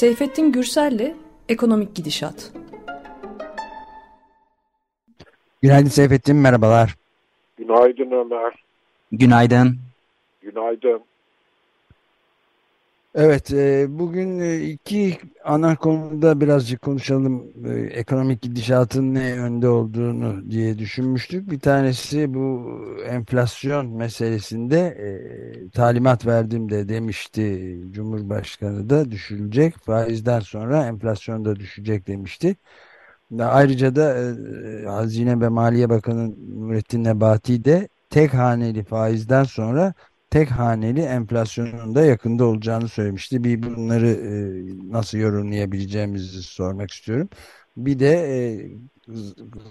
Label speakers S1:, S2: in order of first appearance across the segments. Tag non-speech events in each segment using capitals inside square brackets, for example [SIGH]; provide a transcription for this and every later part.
S1: Seyfettin Gürsel'le Ekonomik Gidişat.
S2: Günaydın Seyfettin, merhabalar.
S3: Günaydın Ömer.
S2: Günaydın.
S3: Günaydın.
S2: Evet, e, bugün e, iki ana konuda birazcık konuşalım. E, ekonomik gidişatın ne yönde olduğunu diye düşünmüştük. Bir tanesi bu enflasyon meselesinde talimat verdim de demişti Cumhurbaşkanı da düşülecek. Faizden sonra enflasyon da düşecek demişti. Ayrıca da Hazine ve Maliye Bakanı Nurettin Nebati de tek haneli faizden sonra tek haneli enflasyonun da yakında olacağını söylemişti. Bir bunları e, nasıl yorumlayabileceğimizi sormak istiyorum. Bir de e,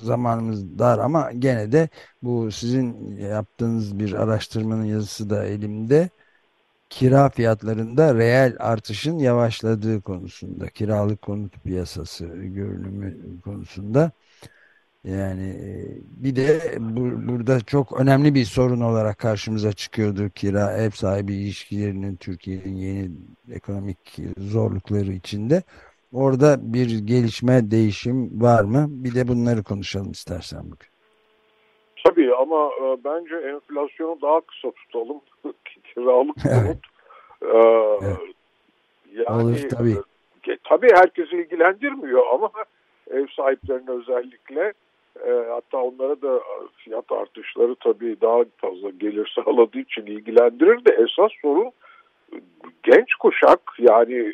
S2: zamanımız dar ama gene de bu sizin yaptığınız bir araştırmanın yazısı da elimde. Kira fiyatlarında reel artışın yavaşladığı konusunda, kiralık konut piyasası görünümü konusunda yani e, bir de bu, burada çok önemli bir sorun olarak karşımıza çıkıyordu kira ev sahibi ilişkilerinin Türkiye'nin yeni ekonomik zorlukları içinde. Orada bir gelişme, değişim var mı? Bir de bunları konuşalım istersen bugün.
S3: Tabii ama e, bence enflasyonu daha kısa tutalım. [LAUGHS] Kiralık.
S2: Evet. Ee, evet. Yani, Olur tabii.
S3: E, tabii herkesi ilgilendirmiyor ama ev sahiplerini özellikle e, hatta onlara da fiyat artışları tabii daha fazla gelir [LAUGHS] sağladığı için ilgilendirir de esas sorun genç kuşak yani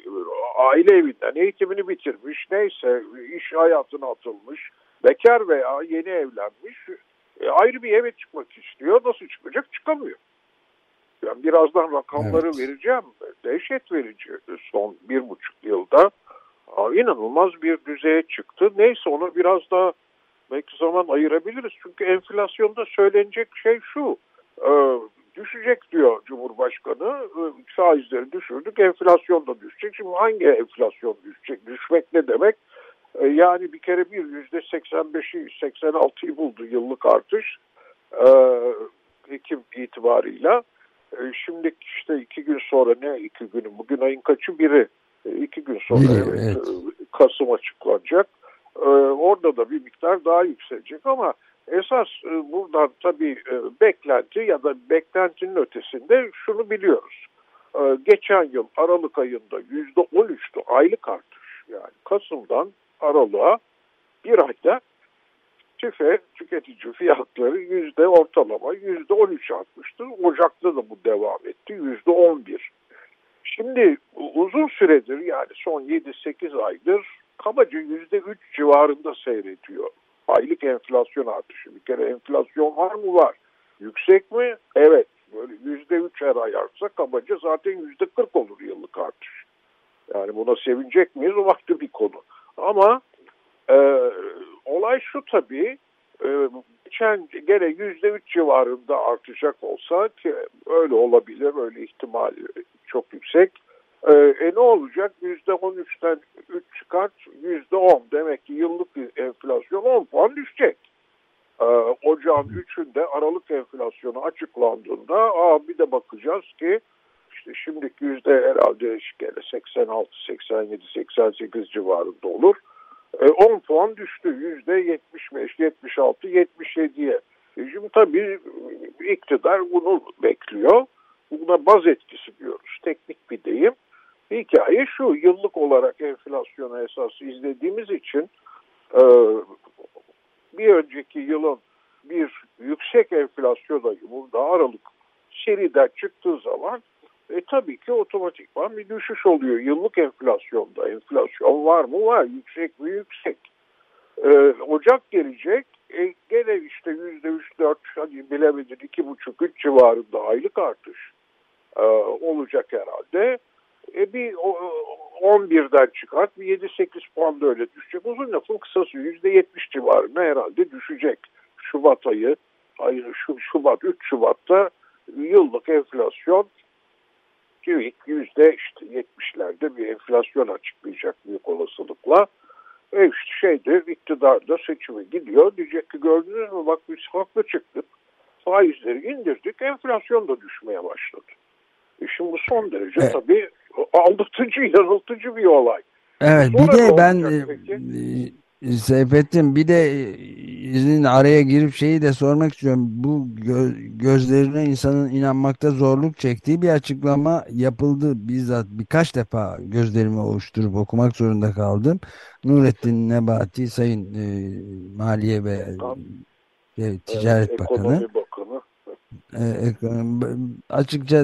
S3: aile evinden eğitimini bitirmiş neyse iş hayatına atılmış bekar veya yeni evlenmiş e, ayrı bir eve çıkmak istiyor nasıl çıkacak çıkamıyor. Yani birazdan rakamları evet. vereceğim dehşet verici son bir buçuk yılda inanılmaz bir düzeye çıktı. Neyse onu biraz daha belki zaman ayırabiliriz. Çünkü enflasyonda söylenecek şey şu. E, düşecek diyor Cumhurbaşkanı. E, faizleri düşürdük, enflasyon da düşecek. Şimdi hangi enflasyon düşecek? Düşmek ne demek? E, yani bir kere bir yüzde 85'i 86'yı buldu yıllık artış. E, Ekim itibarıyla. Şimdi işte iki gün sonra ne iki günü? Bugün ayın kaçı? Biri. İki gün sonra
S2: evet, evet.
S3: Kasım açıklanacak. Ee, orada da bir miktar daha yükselecek ama esas e, buradan tabii e, beklenti ya da beklentinin ötesinde şunu biliyoruz. Ee, geçen yıl Aralık ayında yüzde on aylık artış yani Kasım'dan Aralık'a bir ayda tüfe tüketici fiyatları yüzde ortalama yüzde on üç artmıştı. Ocak'ta da bu devam etti yüzde on bir. Şimdi uzun süredir yani son 7-8 aydır kabaca yüzde üç civarında seyrediyor. Aylık enflasyon artışı. Bir kere enflasyon var mı? Var. Yüksek mi? Evet. Böyle yüzde üç her ay artsa kabaca zaten yüzde kırk olur yıllık artış. Yani buna sevinecek miyiz? O vakti bir konu. Ama e, olay şu tabii e, geçen gene yüzde üç civarında artacak olsa ki öyle olabilir, öyle ihtimal çok yüksek. Ee, e ne olacak? %13'ten 3 çıkart %10. Demek ki yıllık enflasyon 10 puan düşecek. Ee, ocağın 3'ünde Aralık enflasyonu açıklandığında aa, bir de bakacağız ki işte şimdiki yüzde herhalde gene 86, 87, 88 civarında olur. E, 10 puan düştü. Yüzde 75, 76, 77'ye. E şimdi tabii iktidar bunu bekliyor. Buna baz etkisi diyoruz. Teknik bir deyim. Hikaye şu, yıllık olarak enflasyonu esas izlediğimiz için e, bir önceki yılın bir yüksek enflasyon burada Aralık seriden çıktığı zaman e, tabii ki otomatikman bir düşüş oluyor. Yıllık enflasyonda enflasyon var mı? Var. Yüksek mi? Yüksek. E, Ocak gelecek. E, gene işte yüzde üç dört hadi bilemedin iki buçuk üç civarında aylık artış e, olacak herhalde. E bir 11'den çıkart, bir 7-8 puan da öyle düşecek. Uzun lafın kısası %70 civarına herhalde düşecek. Şubat ayı, ayı şu, Şubat, 3 Şubat'ta yıllık enflasyon TÜİK yüzde işte 70'lerde bir enflasyon açıklayacak büyük olasılıkla. E işte şeyde iktidarda seçimi gidiyor. Diyecek ki gördünüz mü bak biz haklı çıktık. Faizleri indirdik enflasyon da düşmeye başladı. E şimdi bu son derece evet. tabii aldatıcı, yanıltıcı bir olay.
S2: Evet Sonra bir de ben e, Seyfettin bir de iznin araya girip şeyi de sormak istiyorum. Bu gö gözlerine insanın inanmakta zorluk çektiği bir açıklama yapıldı. Bizzat birkaç defa gözlerimi oluşturup okumak zorunda kaldım. Nurettin Nebati Sayın e, Maliye ve e, Ticaret evet, Bakanı. Bakanı. E, açıkça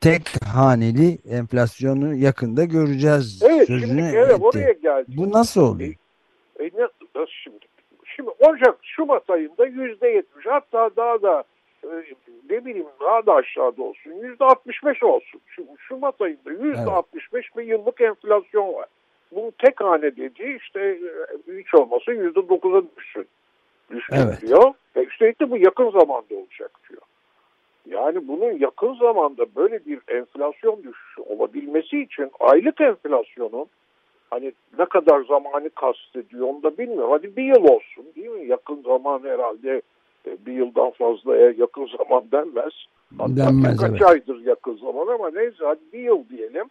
S2: tek haneli enflasyonu yakında göreceğiz
S3: evet, şimdi, evet, etti. Oraya geldi.
S2: Bu nasıl oluyor?
S3: E, e, ne, şimdi? Şimdi Ocak, Şubat ayında yüzde yetmiş hatta daha da e, ne bileyim daha da aşağıda olsun yüzde altmış beş olsun. Şimdi Şubat ayında yüzde altmış beş bir yıllık enflasyon var. Bu tek hane dediği işte e, hiç olmasa yüzde dokuza düşsün. Düşsün evet. diyor. E üstelik de bu yakın zamanda olacak diyor. Yani bunun yakın zamanda böyle bir enflasyon düşüşü olabilmesi için aylık enflasyonun hani ne kadar zamanı kastediyor onu da bilmiyorum. Hadi bir yıl olsun değil mi? Yakın zaman herhalde e, bir yıldan fazlaya yakın zaman denmez. Hatta denmez kaç evet. aydır yakın zaman ama neyse hadi bir yıl diyelim.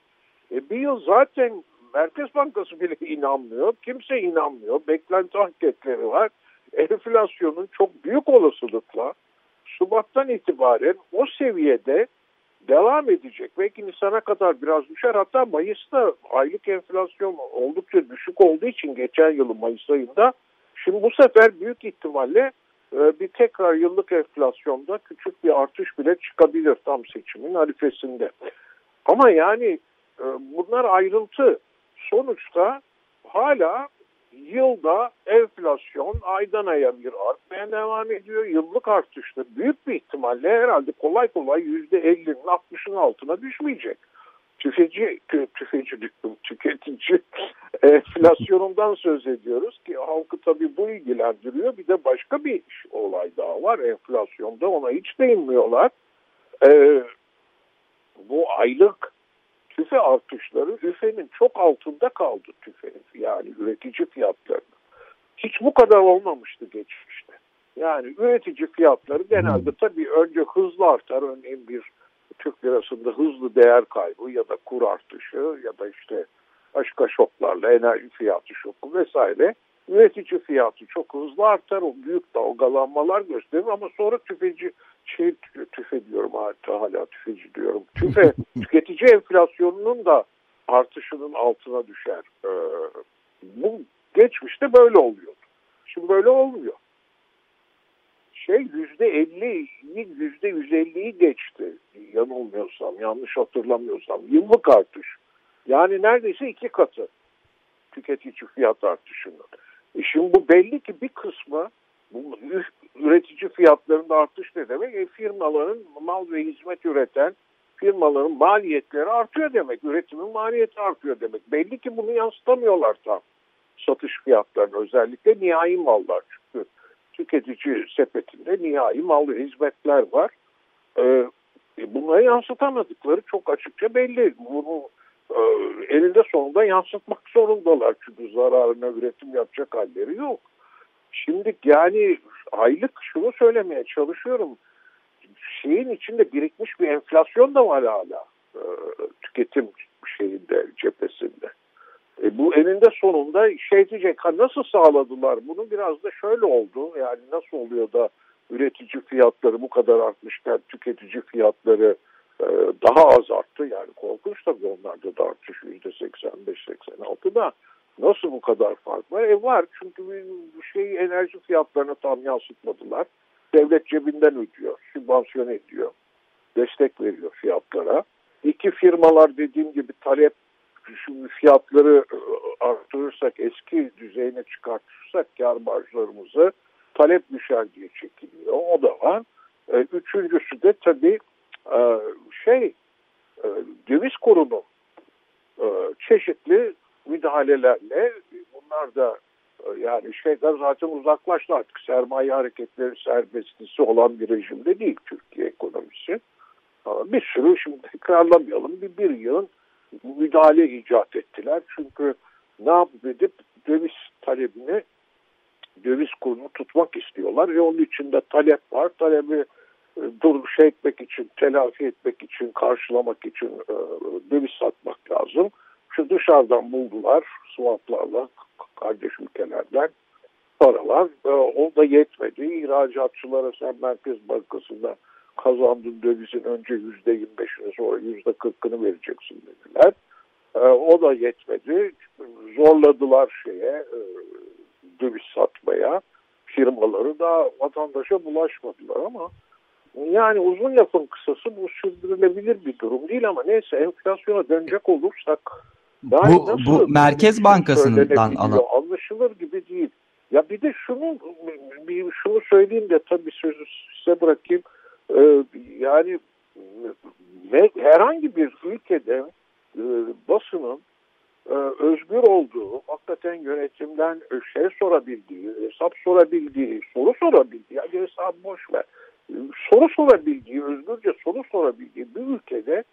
S3: E, bir yıl zaten Merkez Bankası bile [LAUGHS] inanmıyor. Kimse inanmıyor. Beklenti anketleri var. Enflasyonun çok büyük olasılıkla Şubat'tan itibaren o seviyede devam edecek. Belki Nisan'a kadar biraz düşer. Hatta Mayıs'ta aylık enflasyon oldukça düşük olduğu için geçen yılın Mayıs ayında şimdi bu sefer büyük ihtimalle e, bir tekrar yıllık enflasyonda küçük bir artış bile çıkabilir tam seçimin harifesinde. Ama yani e, bunlar ayrıntı. Sonuçta hala yılda enflasyon aydan aya bir artmaya devam ediyor. Yıllık artışta büyük bir ihtimalle herhalde kolay kolay %50'nin 60'ın altına düşmeyecek. [LAUGHS] Tüketici, tüketici, [LAUGHS] tüketici enflasyonundan söz ediyoruz ki halkı tabii bu ilgilendiriyor. Bir de başka bir olay daha var enflasyonda ona hiç değinmiyorlar. Ee, bu aylık tüfe artışları üfenin çok altında kaldı tüfenin yani üretici fiyatlarının. Hiç bu kadar olmamıştı geçmişte. Yani üretici fiyatları genelde tabii önce hızlı artar. Örneğin bir Türk lirasında hızlı değer kaybı ya da kur artışı ya da işte başka şoklarla enerji fiyatı şoku vesaire üretici fiyatı çok hızlı artar. O büyük dalgalanmalar gösterir ama sonra tüketici şey tüfe diyorum hatta hala tüfeci diyorum. Tüfe [LAUGHS] tüketici enflasyonunun da artışının altına düşer. Ee, bu geçmişte böyle oluyordu. Şimdi böyle olmuyor. Şey yüzde elli, yüzde yüz elliyi geçti. Yanılmıyorsam, yanlış hatırlamıyorsam. Yıllık artış. Yani neredeyse iki katı tüketici fiyat artışının. E şimdi bu belli ki bir kısmı bu üretici fiyatlarında artış ne demek? E, firmaların mal ve hizmet üreten firmaların maliyetleri artıyor demek. Üretimin maliyeti artıyor demek. Belli ki bunu yansıtamıyorlar tam satış fiyatlarını özellikle nihai mallar çünkü tüketici sepetinde nihai mal ve hizmetler var. Ee, bunları yansıtamadıkları çok açıkça belli. Bunu e, elinde sonunda yansıtmak zorundalar çünkü zararına üretim yapacak halleri yok. Şimdi yani aylık şunu söylemeye çalışıyorum. Şeyin içinde birikmiş bir enflasyon da var hala. E, tüketim şeyinde cephesinde. E, bu eninde sonunda şey diyecek ha nasıl sağladılar? Bunu biraz da şöyle oldu. Yani nasıl oluyor da üretici fiyatları bu kadar artmışken tüketici fiyatları e, daha az arttı? Yani korkunç tabii onlarda da artış yüzde 85-86 da Nasıl bu kadar fark var? E var çünkü bu şeyi enerji fiyatlarını tam yansıtmadılar. Devlet cebinden ödüyor, sübvansiyon ediyor, destek veriyor fiyatlara. İki firmalar dediğim gibi talep şu fiyatları e, arttırırsak, eski düzeyine çıkartırsak kar marjlarımızı talep düşer diye çekiliyor. O da var. E, üçüncüsü de tabii e, şey döviz kurunun çeşitli müdahalelerle bunlar da e, yani şeyden zaten uzaklaştı artık sermaye hareketleri serbestisi olan bir rejimde değil Türkiye ekonomisi. Ama bir sürü şimdi tekrarlamayalım bir, bir yılın müdahale icat ettiler. Çünkü ne yapıp edip döviz talebini döviz kurunu tutmak istiyorlar ve onun içinde talep var. Talebi durum şey etmek için, telafi etmek için, karşılamak için e, döviz satmak lazım. Şu dışarıdan buldular swaplarla kardeş ülkelerden paralar. E, o da yetmedi. İhracatçılara sen Merkez Bankası'nda kazandığın dövizin önce yüzde yirmi beşini sonra yüzde kırkını vereceksin dediler. E, o da yetmedi. Zorladılar şeye e, döviz satmaya firmaları da vatandaşa bulaşmadılar ama yani uzun lafın kısası bu sürdürülebilir bir durum değil ama neyse enflasyona dönecek olursak
S4: yani bu, bu Merkez Bankası'ndan alan
S3: anlaşılır gibi değil. Ya bir de şunu bir şunu söyleyeyim de tabii sözü size bırakayım. Ee, yani herhangi bir ülkede e, basının e, özgür olduğu, hakikaten yönetimden şey sorabildiği, hesap sorabildiği, soru sorabildiği, yani hesap boş ver, soru sorabildiği, özgürce soru sorabildiği bir ülkede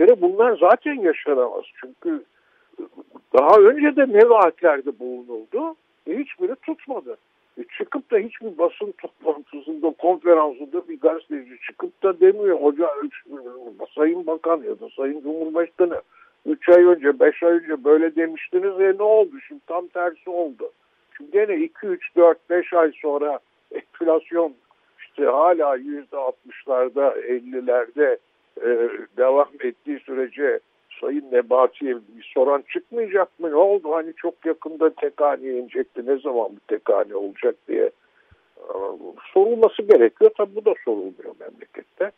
S3: kere bunlar zaten yaşanamaz. Çünkü daha önce de ne vaatlerde bulunuldu, e hiçbiri tutmadı. E çıkıp da hiçbir basın toplantısında, konferansında bir gazeteci çıkıp da demiyor. Hoca, Sayın Bakan ya da Sayın Cumhurbaşkanı 3 ay önce, 5 ay önce böyle demiştiniz ve ne oldu? Şimdi tam tersi oldu. Şimdi gene 2, 3, 4, 5 ay sonra enflasyon işte hala %60'larda, 50'lerde e, devam ettiği sürece Sayın Nebati'ye bir soran çıkmayacak mı? Ne oldu? Hani çok yakında tek haneye inecekti. Ne zaman bu tek hane olacak diye e, sorulması gerekiyor. Tabi bu da sorulmuyor memlekette.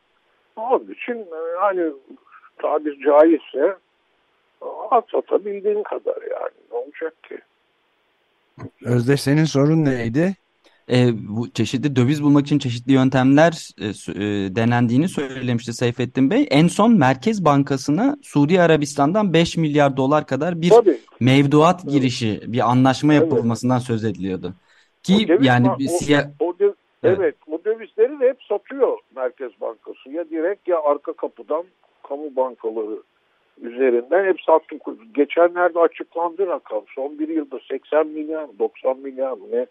S3: Onun için e, hani tabir caizse at atabildiğin kadar yani. Ne olacak ki?
S2: Özdeş senin sorun neydi?
S4: E, bu çeşitli döviz bulmak için çeşitli yöntemler e, e, denendiğini söylemişti Seyfettin Bey. En son Merkez Bankası'na Suudi Arabistan'dan 5 milyar dolar kadar bir Tabii. mevduat evet. girişi, bir anlaşma yapılmasından evet. söz ediliyordu. Ki
S3: o
S4: yani
S3: bir siyah... O, o döv... evet. evet, o dövizleri de hep satıyor Merkez Bankası. Ya direkt ya arka kapıdan kamu bankaları üzerinden hep sattı. Geçenlerde açıklandı rakam. Son bir yılda 80 milyar, 90 milyar ne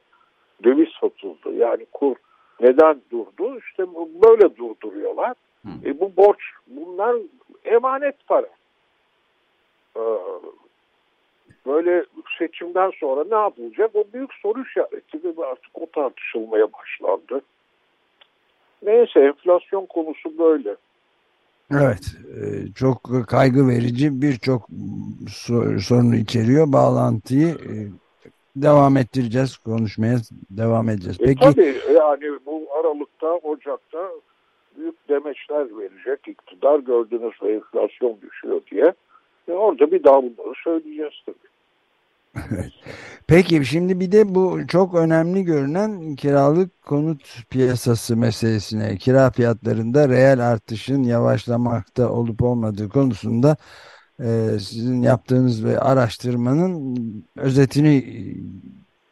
S3: döviz satıldı. Yani kur neden durdu? İşte böyle durduruyorlar. Hı. E bu borç, bunlar emanet para. Ee, böyle seçimden sonra ne yapılacak? O büyük soru işareti ve artık o tartışılmaya başlandı. Neyse enflasyon konusu böyle.
S2: Evet, e, çok kaygı verici birçok sorunu içeriyor. Bağlantıyı e, devam ettireceğiz konuşmaya devam edeceğiz.
S3: E, Peki. E, tabii yani bu Aralık'ta Ocak'ta büyük demeçler verecek iktidar gördünüz ve enflasyon düşüyor diye. E orada bir daha bunları söyleyeceğiz tabii.
S2: Peki şimdi bir de bu çok önemli görünen kiralık konut piyasası meselesine kira fiyatlarında reel artışın yavaşlamakta olup olmadığı konusunda e, sizin yaptığınız ve araştırmanın özetini e,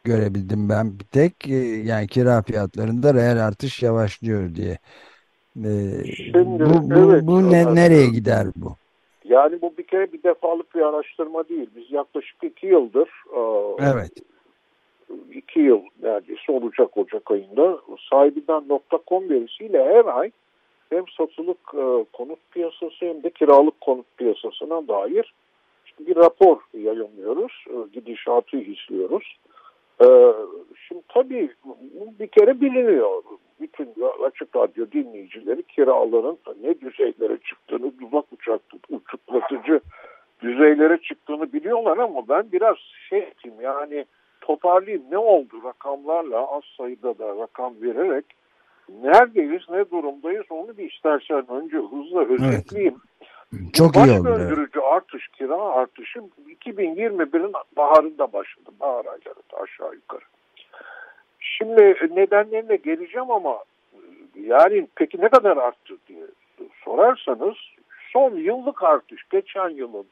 S2: görebildim ben bir tek. E, yani kira fiyatlarında reel artış yavaşlıyor diye. E, Şimdi, bu bu, evet, bu ne, nereye gider bu?
S3: Yani bu bir kere bir defalık bir araştırma değil. Biz yaklaşık iki yıldır
S2: evet.
S3: iki yıl neredeyse olacak Ocak ayında sahibinden.com verisiyle her ay hem satılık e, konut piyasası hem de kiralık konut piyasasına dair işte bir rapor yayınlıyoruz. E, gidişatı izliyoruz. E, şimdi tabii bir kere biliniyor. Bütün açık radyo dinleyicileri kiraların ne düzeylere çıktığını, dudak uçaktı, uçuklatıcı düzeylere çıktığını biliyorlar ama ben biraz şey ettim yani toparlayayım ne oldu rakamlarla az sayıda da rakam vererek neredeyiz, ne durumdayız onu bir istersen önce hızla özetleyeyim.
S2: Evet. Çok Baş iyi oldu.
S3: Baş döndürücü artış, kira artışı 2021'in baharında başladı. Bahar ayları aşağı yukarı. Şimdi nedenlerine geleceğim ama yani peki ne kadar arttı diye sorarsanız son yıllık artış geçen yılın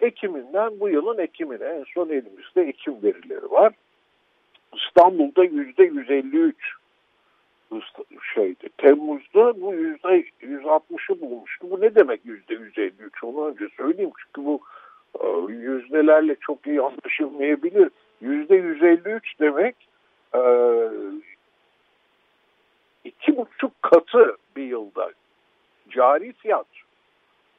S3: Ekim'inden bu yılın Ekim'ine en son elimizde Ekim verileri var. İstanbul'da yüzde 153 şeydi. Temmuz'da bu yüzde 160'ı bulmuştu. Bu ne demek yüzde 153? Onu önce söyleyeyim çünkü bu e, yüzdelerle çok iyi anlaşılmayabilir. Yüzde 153 demek e, iki buçuk katı bir yılda cari fiyat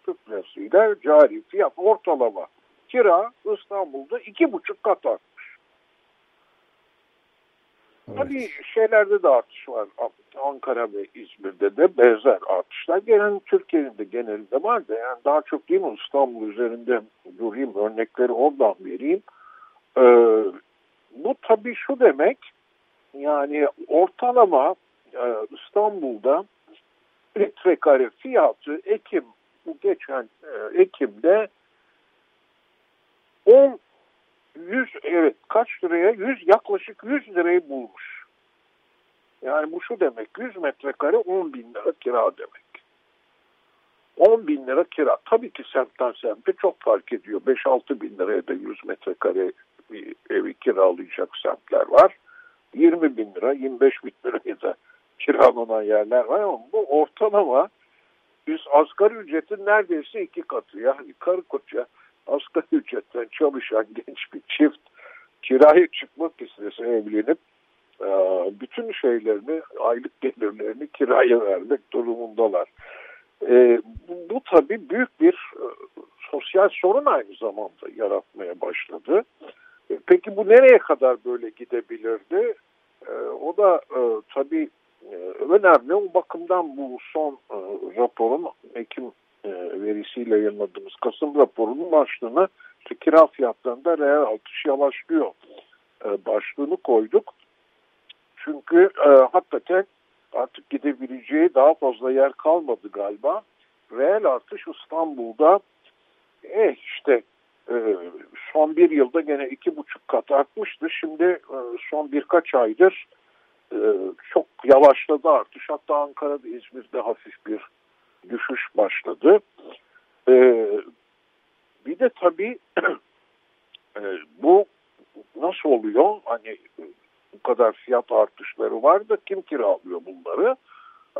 S3: Türk lirasıyla cari fiyat ortalama kira İstanbul'da iki buçuk kat. Tabii şeylerde de artış var. Ankara ve İzmir'de de benzer artışlar. Genel Türkiye'nin de genelinde var da yani daha çok değil mi İstanbul üzerinde durayım örnekleri oradan vereyim. Ee, bu tabii şu demek yani ortalama e, İstanbul'da metrekare fiyatı Ekim bu geçen e, Ekim'de 10 100 evet kaç liraya 100 yaklaşık 100 lirayı bulmuş. Yani bu şu demek 100 metrekare 10 bin lira kira demek. 10 bin lira kira. Tabii ki semtten semte çok fark ediyor. 5-6 bin liraya da 100 metrekare bir evi kiralayacak semtler var. 20 bin lira, 25 bin liraya da kiralanan yerler var ama bu ortalama biz asgari ücretin neredeyse iki katı. Yani karı koca asgari ücretten çalışan genç bir çift kiraya çıkmak istese evlenip e, bütün şeylerini, aylık gelirlerini kiraya vermek durumundalar. E, bu, bu tabii büyük bir e, sosyal sorun aynı zamanda yaratmaya başladı. Peki bu nereye kadar böyle gidebilirdi? O da tabii önemli. O bakımdan bu son raporun Ekim verisiyle yayınladığımız Kasım raporunun başlığına işte kira fiyatlarında reel artış yavaşlıyor başlığını koyduk. Çünkü e, hakikaten artık gidebileceği daha fazla yer kalmadı galiba. Reel artış İstanbul'da eh işte e, son bir yılda gene iki buçuk kat artmıştı. Şimdi e, son birkaç aydır e, çok yavaşladı artış. Hatta Ankara'da, İzmir'de hafif bir düşüş başladı. E, bir de tabii [CLEARS THROAT] e, bu nasıl oluyor? Hani bu kadar fiyat artışları var da kim kiralıyor bunları?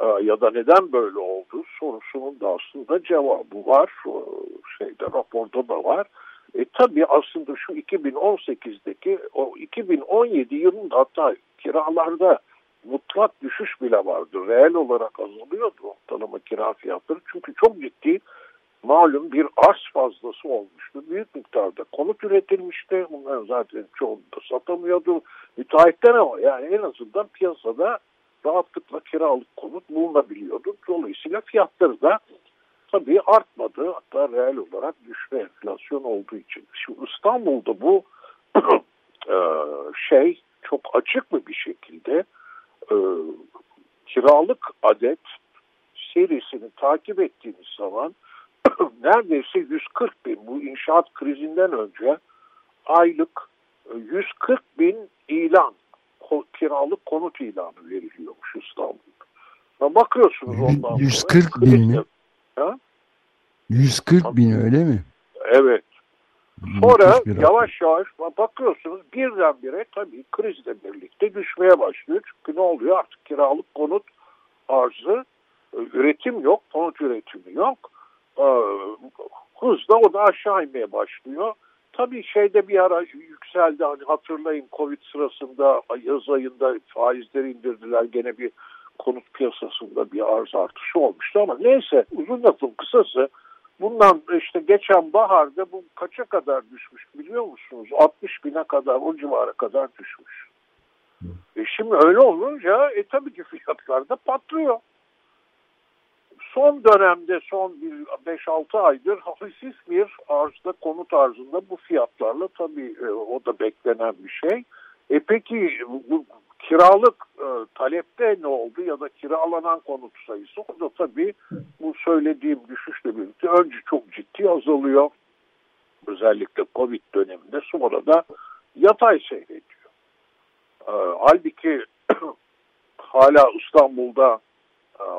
S3: Ee, ya da neden böyle oldu sorusunun da aslında cevabı var. Şeyde raporda da var. E tabii aslında şu 2018'deki o 2017 yılında hatta kiralarda mutlak düşüş bile vardı. Reel olarak azalıyordu ortalama kira fiyatları. Çünkü çok ciddi malum bir arz fazlası olmuştu. Büyük miktarda konut üretilmişti. Bunlar zaten çoğunu da satamıyordu. Müteahhitler ama yani en azından piyasada rahatlıkla kiralık konut bulunabiliyordu. Dolayısıyla fiyatları da tabii artmadı. Hatta reel olarak düşme enflasyon olduğu için. Şimdi İstanbul'da bu [CLEARS THROAT] e, şey çok açık mı bir şekilde e, kiralık adet serisini takip ettiğimiz zaman [CLEARS THROAT] neredeyse 140 bin bu inşaat krizinden önce aylık 140 e, bin ilan kiralık konut ilanı veriliyormuş İstanbul'da. Bakıyorsunuz ondan
S2: 140 sonra, bin mi? Ha? 140 bin öyle mi?
S3: Evet. Sonra yavaş yavaş bakıyorsunuz birdenbire tabii krizle birlikte düşmeye başlıyor. Çünkü ne oluyor artık kiralık konut arzı üretim yok, konut üretimi yok. Ee, hızla o da aşağı inmeye başlıyor. Tabii şeyde bir ara yükseldi hani hatırlayın Covid sırasında yaz ayında faizleri indirdiler gene bir konut piyasasında bir arz artışı olmuştu ama neyse uzun lafın kısası bundan işte geçen baharda bu kaça kadar düşmüş biliyor musunuz? 60 bine kadar o civara kadar düşmüş. E şimdi öyle olunca e tabii ki fiyatlar da patlıyor son dönemde son 5-6 aydır hafif bir arzda konut arzında bu fiyatlarla tabii e, o da beklenen bir şey. E peki bu kiralık e, talepte ne oldu ya da kiralanan konut sayısı o da tabii bu söylediğim düşüşle birlikte önce çok ciddi azalıyor. Özellikle Covid döneminde sonra da yatay seyrediyor. E, halbuki [CLEARS THROAT] hala İstanbul'da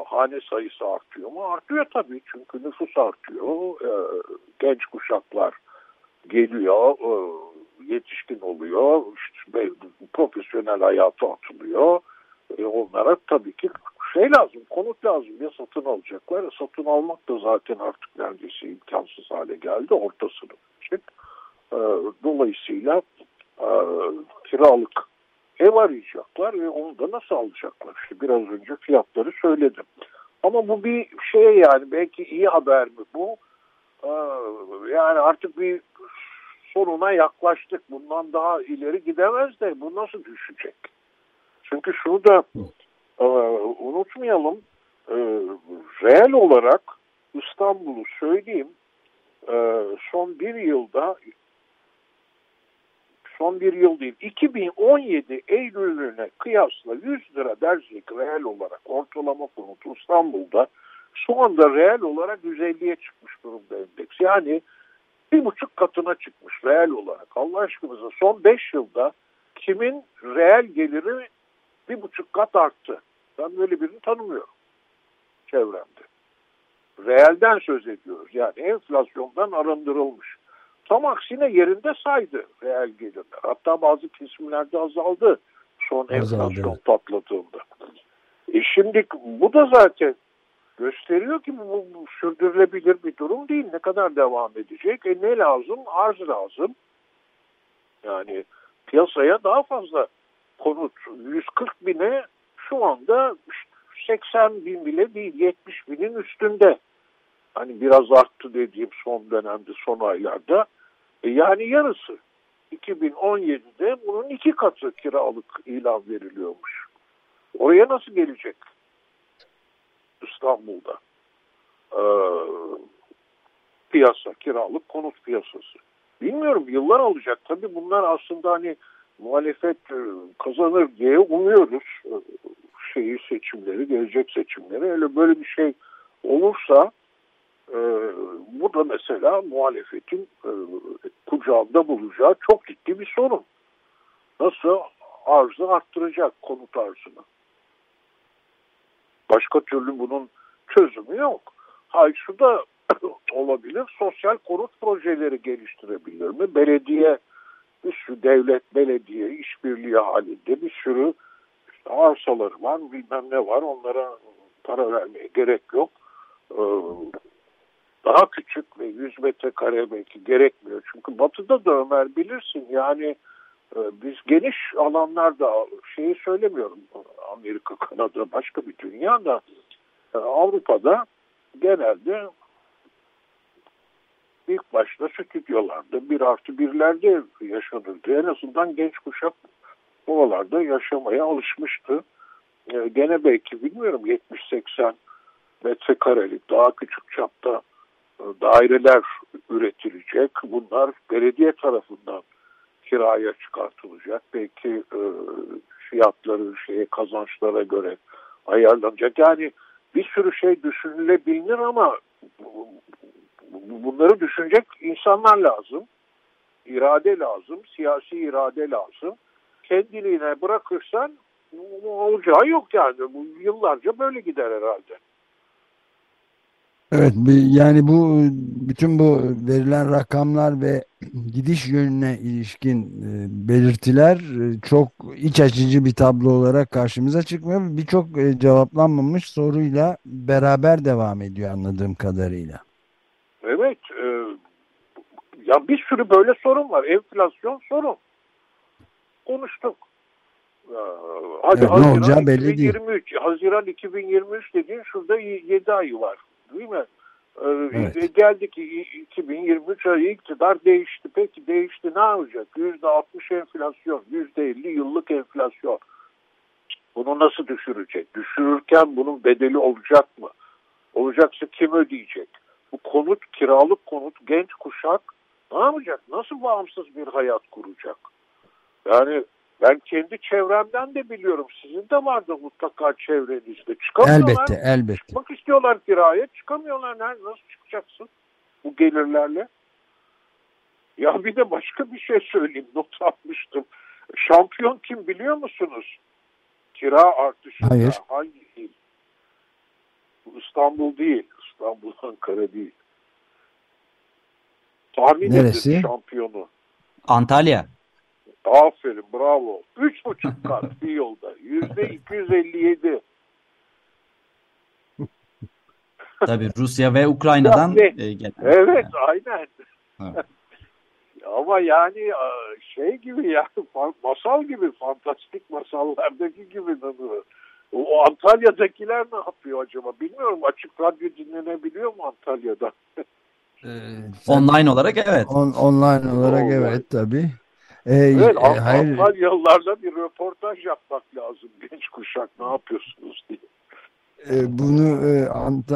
S3: hane sayısı artıyor mu? Artıyor tabii çünkü nüfus artıyor. E, genç kuşaklar geliyor, e, yetişkin oluyor, işte profesyonel hayata atılıyor. Onlara tabii ki şey lazım, konut lazım ya satın alacaklar. Satın almak da zaten artık neredeyse imkansız hale geldi orta sınıf için. Dolayısıyla kiralık ev arayacaklar ve onu da nasıl alacaklar? İşte biraz önce fiyatları söyledim. Ama bu bir şey yani belki iyi haber mi bu? Ee, yani artık bir sonuna yaklaştık. Bundan daha ileri gidemez de bu nasıl düşecek? Çünkü şunu da e, unutmayalım. E, reel olarak İstanbul'u söyleyeyim e, son bir yılda son bir yıl değil 2017 Eylül'üne kıyasla 100 lira dersek reel olarak ortalama konut İstanbul'da şu anda reel olarak 150'ye çıkmış durumda endeks. Yani bir buçuk katına çıkmış reel olarak. Allah aşkınıza son 5 yılda kimin reel geliri bir buçuk kat arttı. Ben böyle birini tanımıyorum çevremde. Reelden söz ediyoruz. Yani enflasyondan arındırılmış. Tam aksine yerinde saydı reel gelirler. Hatta bazı kesimlerde azaldı son enflasyon patladığında. E şimdi bu da zaten gösteriyor ki bu, bu sürdürülebilir bir durum değil. Ne kadar devam edecek? E ne lazım? Arz lazım. Yani piyasaya daha fazla konut 140 bine şu anda 80 bin bile değil 70 binin üstünde. Hani biraz arttı dediğim son dönemde son aylarda. E yani yarısı. 2017'de bunun iki katı kiralık ilan veriliyormuş. Oraya nasıl gelecek? İstanbul'da. Ee, piyasa, kiralık konut piyasası. Bilmiyorum yıllar alacak. Tabii bunlar aslında hani muhalefet e, kazanır diye umuyoruz e, şeyi seçimleri, gelecek seçimleri. Öyle böyle bir şey olursa e, bu da mesela muhalefetin e, kucağında bulacağı çok ciddi bir sorun. Nasıl arzı arttıracak konut arzını? Başka türlü bunun çözümü yok. Hay şu da [COUGHS] olabilir. Sosyal konut projeleri geliştirebilir mi? Belediye bir sürü devlet, belediye işbirliği halinde bir sürü işte arsaları var, bilmem ne var. Onlara para vermeye gerek yok. Ee, daha küçük ve 100 metrekare belki gerekmiyor. Çünkü batıda da Ömer bilirsin yani e, biz geniş alanlarda şeyi söylemiyorum Amerika, Kanada başka bir dünyada e, Avrupa'da genelde ilk başta stüdyolarda bir artı birlerde yaşanırdı. En azından genç kuşak oralarda yaşamaya alışmıştı. E, gene belki bilmiyorum 70-80 metrekarelik daha küçük çapta daireler üretilecek. Bunlar belediye tarafından kiraya çıkartılacak. Belki e, fiyatları şeye kazançlara göre ayarlanacak. Yani bir sürü şey düşünülebilir ama bunları düşünecek insanlar lazım. İrade lazım, siyasi irade lazım. Kendiliğine bırakırsan olacağı yok yani. Yıllarca böyle gider herhalde.
S2: Evet yani bu bütün bu verilen rakamlar ve gidiş yönüne ilişkin e, belirtiler e, çok iç açıcı bir tablo olarak karşımıza çıkmıyor. Birçok e, cevaplanmamış soruyla beraber devam ediyor anladığım kadarıyla.
S3: Evet. E, ya bir sürü böyle sorun var. Enflasyon sorun. Konuştuk.
S2: Hadi evet, Haziran ne olacağı belli
S3: 2023, değil. Haziran 2023 dediğin şurada 7 ayı var değil mi? Ee, evet. Geldik 2023 ayı iktidar değişti. Peki değişti ne olacak? %60 enflasyon, %50 yıllık enflasyon. Bunu nasıl düşürecek? Düşürürken bunun bedeli olacak mı? Olacaksa kim ödeyecek? Bu konut, kiralık konut, genç kuşak ne yapacak? Nasıl bağımsız bir hayat kuracak? Yani ben kendi çevremden de biliyorum. Sizin de vardı mutlaka çevrenizde. Çıkamıyorlar.
S2: Elbette, elbette.
S3: Çıkmak istiyorlar kiraya. Çıkamıyorlar. Nerede, nasıl çıkacaksın bu gelirlerle? Ya bir de başka bir şey söyleyeyim. Not atmıştım. Şampiyon kim biliyor musunuz? Kira artışında.
S2: Hayır.
S3: Hangi il? İstanbul değil. İstanbul, [LAUGHS] Ankara değil. Tahmin Neresi? edin şampiyonu.
S4: Antalya.
S3: Aferin bravo. Üç buçuk kat [LAUGHS] bir yolda. Yüzde 257.
S4: Tabii Rusya ve Ukrayna'dan e,
S3: gelen. Evet aynen. [LAUGHS] Ama yani e, şey gibi ya masal gibi fantastik masallardaki gibi o Antalya'dakiler ne yapıyor acaba? Bilmiyorum. Açık radyo dinlenebiliyor mu Antalya'da? [LAUGHS]
S4: Ee, online olarak evet.
S2: On, online olarak online. evet tabii.
S3: Ee, evet, e, hayır. Antalyalılarla bir röportaj yapmak lazım genç kuşak ne yapıyorsunuz diye.
S2: E, bunu e,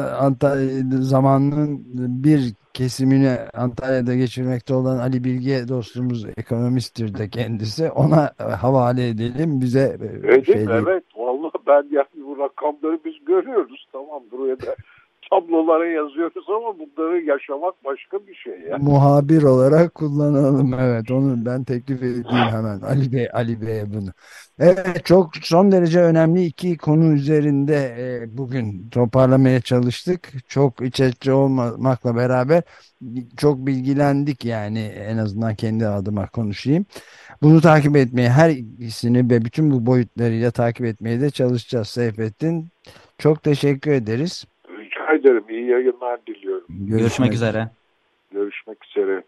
S2: Antalya zamanının bir kesimini Antalya'da geçirmekte olan Ali Bilge dostumuz ekonomisttir de kendisi. Ona havale edelim bize.
S3: Edelim şey evet. Vallahi ben yani bu rakamları biz görüyoruz. Tamam buraya da tablolara yazıyoruz ama bunları yaşamak başka bir şey ya.
S2: Muhabir olarak kullanalım evet onu ben teklif edeyim hemen Ali Bey Ali Bey'e bunu. Evet çok son derece önemli iki konu üzerinde e, bugün toparlamaya çalıştık. Çok iç açıcı olmamakla beraber çok bilgilendik yani en azından kendi adıma konuşayım. Bunu takip etmeye her ikisini ve bütün bu boyutlarıyla takip etmeye de çalışacağız Seyfettin. Çok teşekkür ederiz
S3: ederim. İyi yayınlar diliyorum.
S4: Görüşmek, Görüşmek üzere. Görüşmek üzere.